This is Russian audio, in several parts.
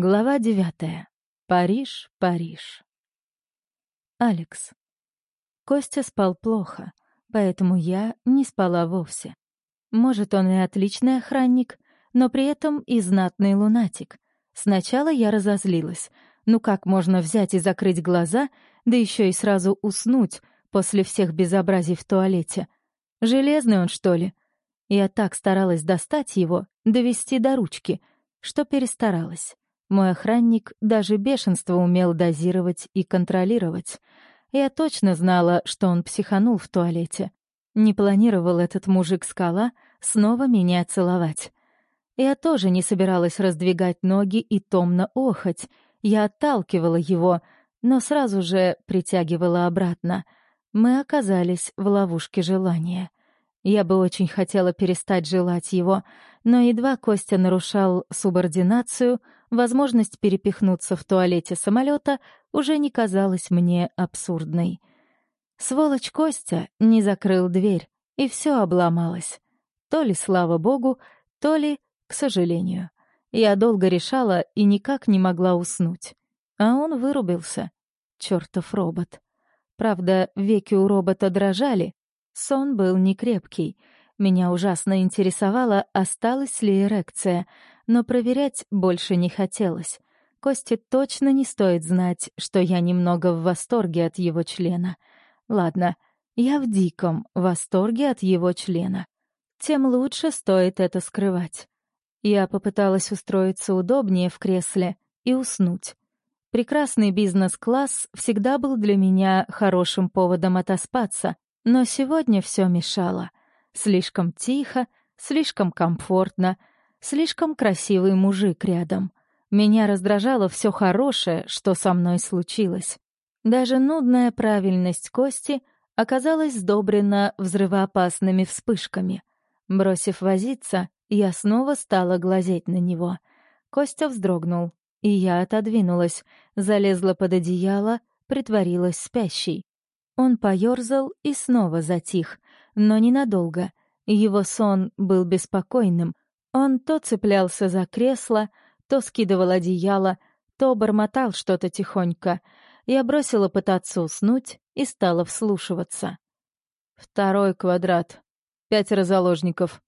Глава девятая. Париж, Париж. Алекс. Костя спал плохо, поэтому я не спала вовсе. Может, он и отличный охранник, но при этом и знатный лунатик. Сначала я разозлилась. Ну как можно взять и закрыть глаза, да еще и сразу уснуть после всех безобразий в туалете? Железный он, что ли? Я так старалась достать его, довести до ручки, что перестаралась. Мой охранник даже бешенство умел дозировать и контролировать. Я точно знала, что он психанул в туалете. Не планировал этот мужик-скала снова меня целовать. Я тоже не собиралась раздвигать ноги и томно охоть. Я отталкивала его, но сразу же притягивала обратно. Мы оказались в ловушке желания. Я бы очень хотела перестать желать его, но едва Костя нарушал субординацию, возможность перепихнуться в туалете самолета уже не казалась мне абсурдной. Сволочь Костя не закрыл дверь, и все обломалось. То ли слава богу, то ли, к сожалению. Я долго решала и никак не могла уснуть. А он вырубился. Чёртов робот. Правда, веки у робота дрожали, Сон был некрепкий. Меня ужасно интересовало, осталась ли эрекция, но проверять больше не хотелось. Косте точно не стоит знать, что я немного в восторге от его члена. Ладно, я в диком восторге от его члена. Тем лучше стоит это скрывать. Я попыталась устроиться удобнее в кресле и уснуть. Прекрасный бизнес-класс всегда был для меня хорошим поводом отоспаться, но сегодня все мешало. Слишком тихо, слишком комфортно, слишком красивый мужик рядом. Меня раздражало все хорошее, что со мной случилось. Даже нудная правильность Кости оказалась сдобрена взрывоопасными вспышками. Бросив возиться, я снова стала глазеть на него. Костя вздрогнул, и я отодвинулась, залезла под одеяло, притворилась спящей. Он поёрзал и снова затих, но ненадолго. Его сон был беспокойным. Он то цеплялся за кресло, то скидывал одеяло, то бормотал что-то тихонько. Я бросила пытаться уснуть и стала вслушиваться. Второй квадрат. Пятеро заложников.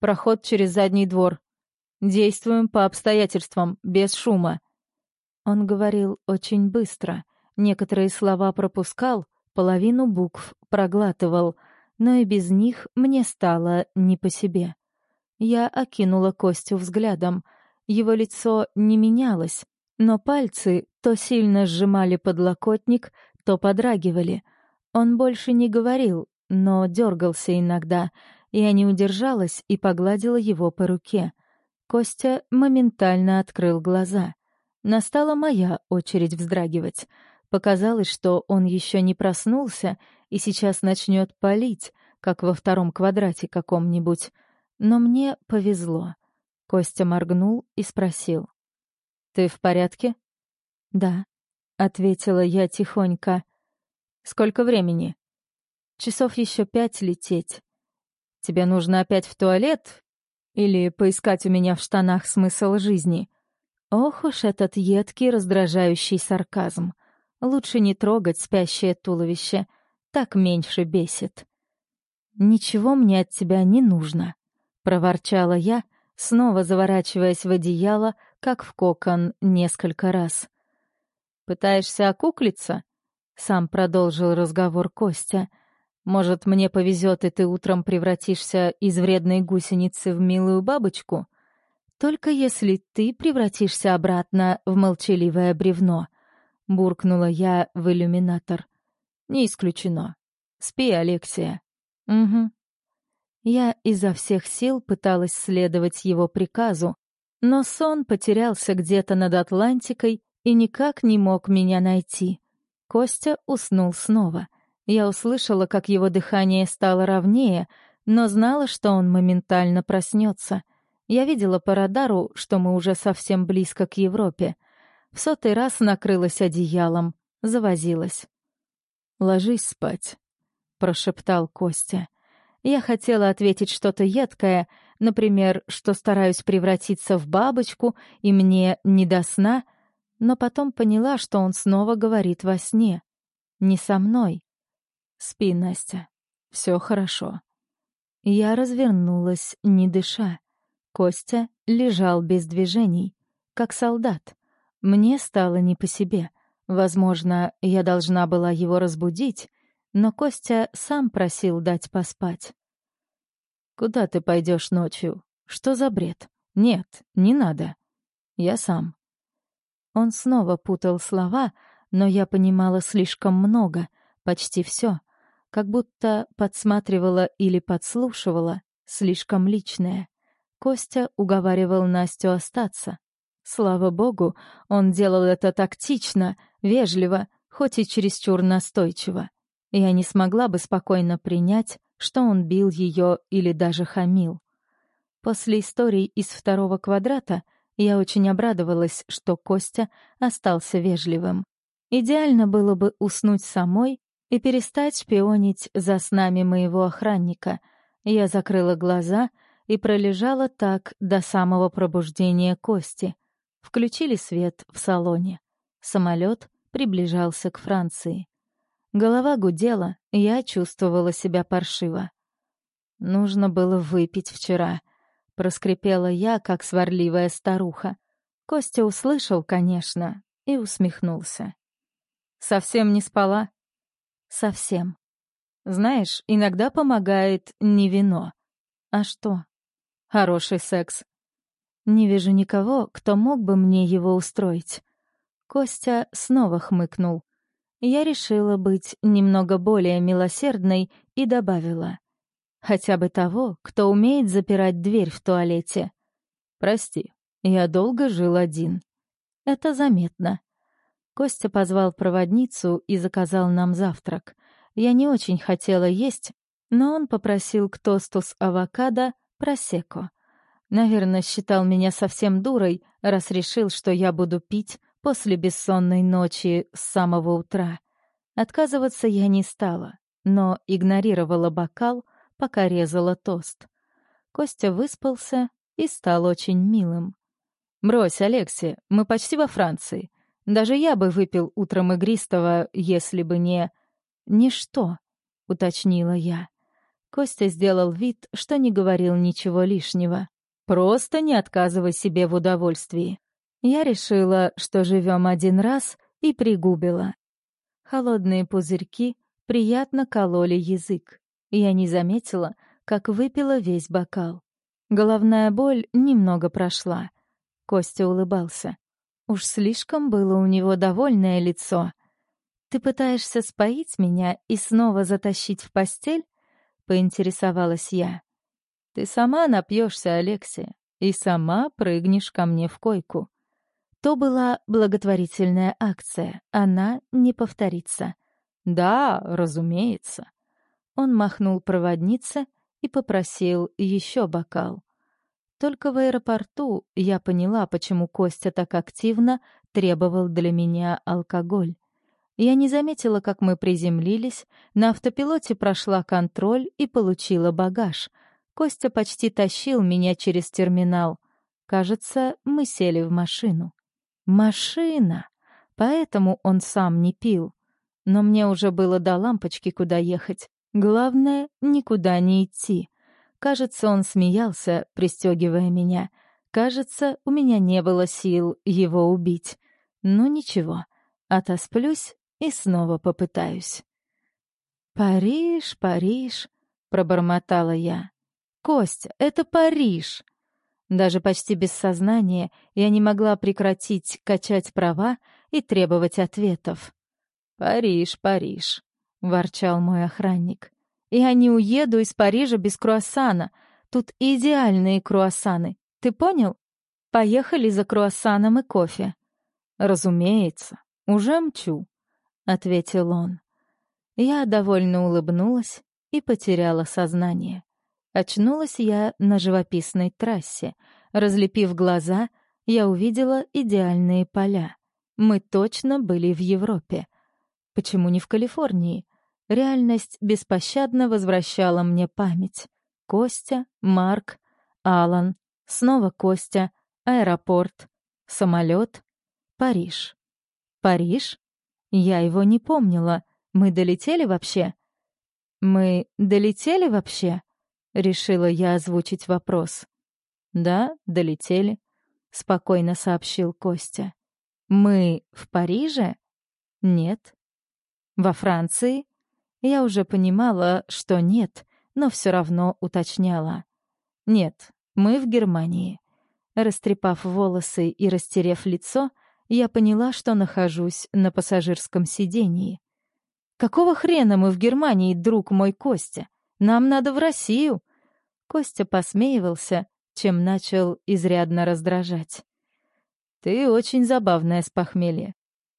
Проход через задний двор. Действуем по обстоятельствам, без шума. Он говорил очень быстро. Некоторые слова пропускал, половину букв проглатывал, но и без них мне стало не по себе. Я окинула Костю взглядом. Его лицо не менялось, но пальцы то сильно сжимали подлокотник, то подрагивали. Он больше не говорил, но дергался иногда. Я не удержалась и погладила его по руке. Костя моментально открыл глаза. Настала моя очередь вздрагивать — Показалось, что он еще не проснулся и сейчас начнет палить, как во втором квадрате каком-нибудь. Но мне повезло. Костя моргнул и спросил. «Ты в порядке?» «Да», — ответила я тихонько. «Сколько времени?» «Часов еще пять лететь. Тебе нужно опять в туалет? Или поискать у меня в штанах смысл жизни?» Ох уж этот едкий, раздражающий сарказм. Лучше не трогать спящее туловище, так меньше бесит. «Ничего мне от тебя не нужно», — проворчала я, снова заворачиваясь в одеяло, как в кокон, несколько раз. «Пытаешься окуклиться?» — сам продолжил разговор Костя. «Может, мне повезет, и ты утром превратишься из вредной гусеницы в милую бабочку? Только если ты превратишься обратно в молчаливое бревно», — буркнула я в иллюминатор. «Не исключено. Спи, Алексия». «Угу». Я изо всех сил пыталась следовать его приказу, но сон потерялся где-то над Атлантикой и никак не мог меня найти. Костя уснул снова. Я услышала, как его дыхание стало ровнее, но знала, что он моментально проснется. Я видела по радару, что мы уже совсем близко к Европе. В сотый раз накрылась одеялом, завозилась. «Ложись спать», — прошептал Костя. Я хотела ответить что-то едкое, Например, что стараюсь превратиться в бабочку, и мне не до сна, но потом поняла, что он снова говорит во сне. Не со мной. «Спи, Настя. Все хорошо». Я развернулась, не дыша. Костя лежал без движений, как солдат. Мне стало не по себе. Возможно, я должна была его разбудить, но Костя сам просил дать поспать. «Куда ты пойдешь ночью? Что за бред? Нет, не надо. Я сам». Он снова путал слова, но я понимала слишком много, почти все, как будто подсматривала или подслушивала слишком личное. Костя уговаривал Настю остаться. Слава богу, он делал это тактично, вежливо, хоть и чересчур настойчиво. Я не смогла бы спокойно принять, что он бил ее или даже хамил. После истории из второго квадрата я очень обрадовалась, что Костя остался вежливым. Идеально было бы уснуть самой и перестать шпионить за снами моего охранника. Я закрыла глаза и пролежала так до самого пробуждения Кости. Включили свет в салоне. Самолет приближался к Франции. Голова гудела, я чувствовала себя паршиво. «Нужно было выпить вчера», — проскрипела я, как сварливая старуха. Костя услышал, конечно, и усмехнулся. «Совсем не спала?» «Совсем. Знаешь, иногда помогает не вино. А что?» «Хороший секс». «Не вижу никого, кто мог бы мне его устроить». Костя снова хмыкнул. Я решила быть немного более милосердной и добавила. Хотя бы того, кто умеет запирать дверь в туалете. «Прости, я долго жил один». Это заметно. Костя позвал проводницу и заказал нам завтрак. Я не очень хотела есть, но он попросил к тосту с авокадо просеко. Наверное, считал меня совсем дурой, раз решил, что я буду пить после бессонной ночи с самого утра. Отказываться я не стала, но игнорировала бокал, пока резала тост. Костя выспался и стал очень милым. «Брось, Алекси, мы почти во Франции. Даже я бы выпил утром игристого, если бы не...» «Ничто», — уточнила я. Костя сделал вид, что не говорил ничего лишнего. «Просто не отказывай себе в удовольствии. Я решила, что живем один раз, и пригубила. Холодные пузырьки приятно кололи язык. Я не заметила, как выпила весь бокал. Головная боль немного прошла. Костя улыбался. Уж слишком было у него довольное лицо. «Ты пытаешься споить меня и снова затащить в постель?» — поинтересовалась я. «Ты сама напьешься, Алексия, и сама прыгнешь ко мне в койку. То была благотворительная акция, она не повторится. Да, разумеется. Он махнул проводнице и попросил еще бокал. Только в аэропорту я поняла, почему Костя так активно требовал для меня алкоголь. Я не заметила, как мы приземлились, на автопилоте прошла контроль и получила багаж. Костя почти тащил меня через терминал. Кажется, мы сели в машину. Машина! Поэтому он сам не пил. Но мне уже было до лампочки, куда ехать. Главное — никуда не идти. Кажется, он смеялся, пристегивая меня. Кажется, у меня не было сил его убить. Ну ничего, отосплюсь и снова попытаюсь. «Париж, Париж», — пробормотала я. «Костя, это Париж!» Даже почти без сознания я не могла прекратить качать права и требовать ответов. «Париж, Париж», — ворчал мой охранник. «Я не уеду из Парижа без круассана. Тут идеальные круассаны. Ты понял? Поехали за круассаном и кофе». «Разумеется, уже мчу», — ответил он. Я довольно улыбнулась и потеряла сознание. Очнулась я на живописной трассе. Разлепив глаза, я увидела идеальные поля. Мы точно были в Европе. Почему не в Калифорнии? Реальность беспощадно возвращала мне память. Костя, Марк, Алан, снова Костя, аэропорт, самолет, Париж. Париж? Я его не помнила. Мы долетели вообще? Мы долетели вообще? Решила я озвучить вопрос. Да, долетели, спокойно сообщил Костя. Мы в Париже? Нет. Во Франции? Я уже понимала, что нет, но все равно уточняла. Нет, мы в Германии. Растрепав волосы и растерев лицо, я поняла, что нахожусь на пассажирском сидении. «Какого хрена мы в Германии, друг мой Костя? Нам надо в Россию!» Костя посмеивался, чем начал изрядно раздражать. «Ты очень забавная с похмелья.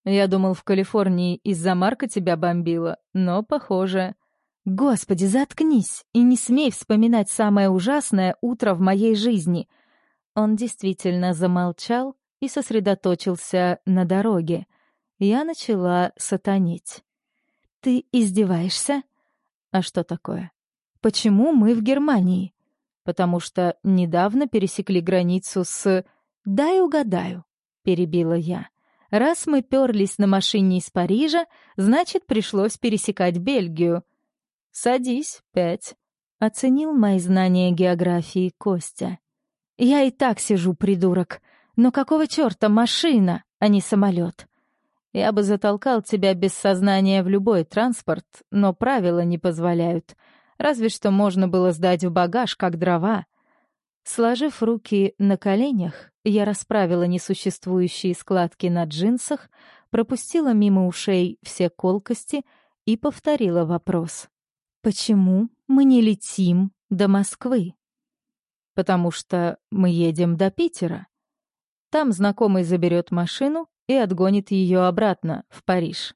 Я думал, в Калифорнии из-за Марка тебя бомбило, но, похоже...» «Господи, заткнись и не смей вспоминать самое ужасное утро в моей жизни!» Он действительно замолчал и сосредоточился на дороге. Я начала сатанить. «Ты издеваешься?» «А что такое?» «Почему мы в Германии?» «Потому что недавно пересекли границу с...» «Дай угадаю», — перебила я. «Раз мы перлись на машине из Парижа, значит, пришлось пересекать Бельгию». «Садись, пять», — оценил мои знания географии Костя. «Я и так сижу, придурок. Но какого черта машина, а не самолет? Я бы затолкал тебя без сознания в любой транспорт, но правила не позволяют. Разве что можно было сдать в багаж, как дрова. Сложив руки на коленях, я расправила несуществующие складки на джинсах, пропустила мимо ушей все колкости и повторила вопрос. «Почему мы не летим до Москвы?» «Потому что мы едем до Питера. Там знакомый заберет машину и отгонит ее обратно, в Париж.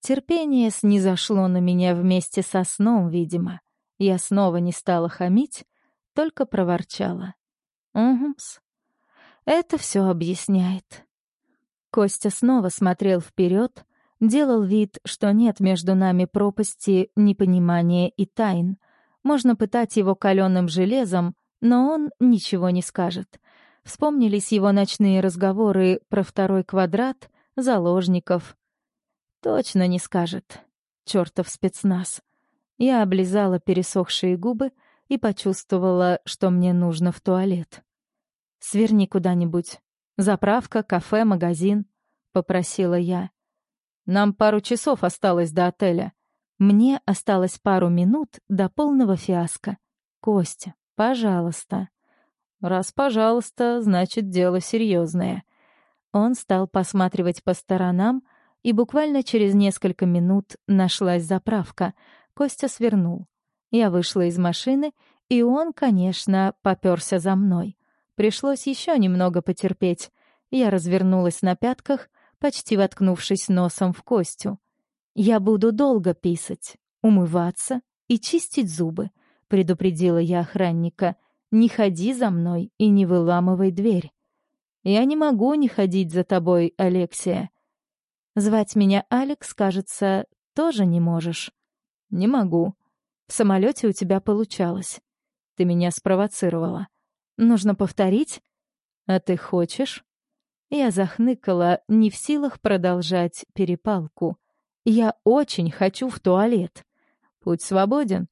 Терпение снизошло на меня вместе со сном, видимо. Я снова не стала хамить, только проворчала. «Угу-с. Это все объясняет». Костя снова смотрел вперед, делал вид, что нет между нами пропасти непонимания и тайн. Можно пытать его каленым железом, но он ничего не скажет. Вспомнились его ночные разговоры про второй квадрат, заложников. Точно не скажет. Чёртов спецназ. Я облизала пересохшие губы и почувствовала, что мне нужно в туалет. «Сверни куда-нибудь. Заправка, кафе, магазин», — попросила я. «Нам пару часов осталось до отеля. Мне осталось пару минут до полного фиаско. Костя, пожалуйста». Раз пожалуйста, значит, дело серьезное. Он стал посматривать по сторонам, и буквально через несколько минут нашлась заправка. Костя свернул. Я вышла из машины, и он, конечно, попёрся за мной. Пришлось еще немного потерпеть. Я развернулась на пятках, почти воткнувшись носом в Костю. «Я буду долго писать, умываться и чистить зубы», — предупредила я охранника — не ходи за мной и не выламывай дверь. Я не могу не ходить за тобой, Алексия. Звать меня Алекс, кажется, тоже не можешь. Не могу. В самолете у тебя получалось. Ты меня спровоцировала. Нужно повторить? А ты хочешь? Я захныкала, не в силах продолжать перепалку. Я очень хочу в туалет. Путь свободен.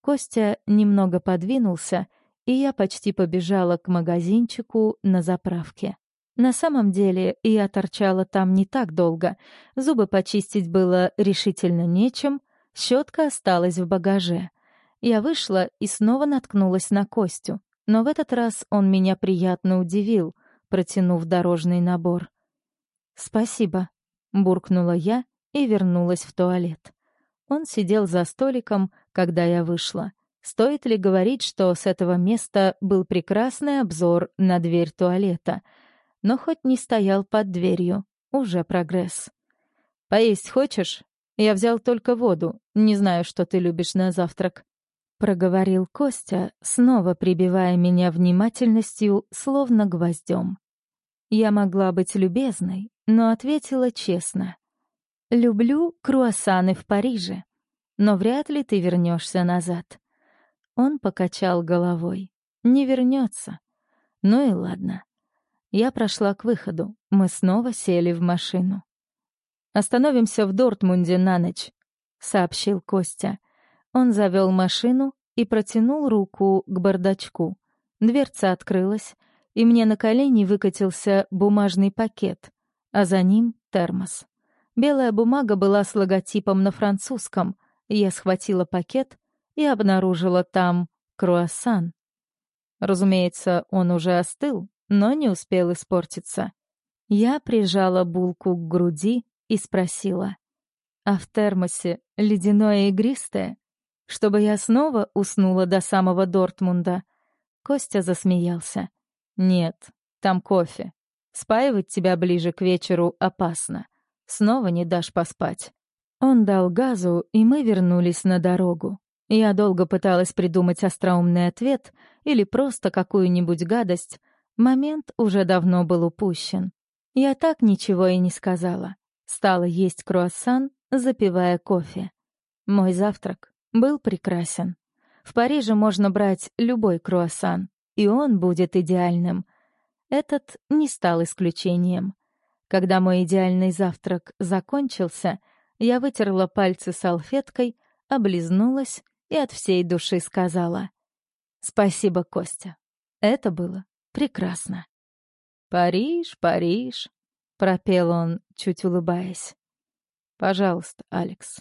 Костя немного подвинулся и я почти побежала к магазинчику на заправке. На самом деле я торчала там не так долго. Зубы почистить было решительно нечем, щетка осталась в багаже. Я вышла и снова наткнулась на Костю, но в этот раз он меня приятно удивил, протянув дорожный набор. «Спасибо», — буркнула я и вернулась в туалет. Он сидел за столиком, когда я вышла. Стоит ли говорить, что с этого места был прекрасный обзор на дверь туалета? Но хоть не стоял под дверью, уже прогресс. «Поесть хочешь? Я взял только воду. Не знаю, что ты любишь на завтрак». Проговорил Костя, снова прибивая меня внимательностью, словно гвоздем. Я могла быть любезной, но ответила честно. «Люблю круассаны в Париже, но вряд ли ты вернешься назад». Он покачал головой. не вернется. Ну и ладно. Я прошла к выходу. Мы снова сели в машину. «Остановимся в Дортмунде на ночь», — сообщил Костя. Он завел машину и протянул руку к бардачку. Дверца открылась, и мне на колени выкатился бумажный пакет, а за ним — термос. Белая бумага была с логотипом на французском. Я схватила пакет и обнаружила там круассан. Разумеется, он уже остыл, но не успел испортиться. Я прижала булку к груди и спросила. «А в термосе ледяное игристое? Чтобы я снова уснула до самого Дортмунда?» Костя засмеялся. «Нет, там кофе. Спаивать тебя ближе к вечеру опасно. Снова не дашь поспать». Он дал газу, и мы вернулись на дорогу. Я долго пыталась придумать остроумный ответ или просто какую-нибудь гадость. Момент уже давно был упущен. Я так ничего и не сказала. Стала есть круассан, запивая кофе. Мой завтрак был прекрасен. В Париже можно брать любой круассан, и он будет идеальным. Этот не стал исключением. Когда мой идеальный завтрак закончился, я вытерла пальцы салфеткой, облизнулась и от всей души сказала «Спасибо, Костя. Это было прекрасно». «Париж, Париж», — пропел он, чуть улыбаясь. «Пожалуйста, Алекс,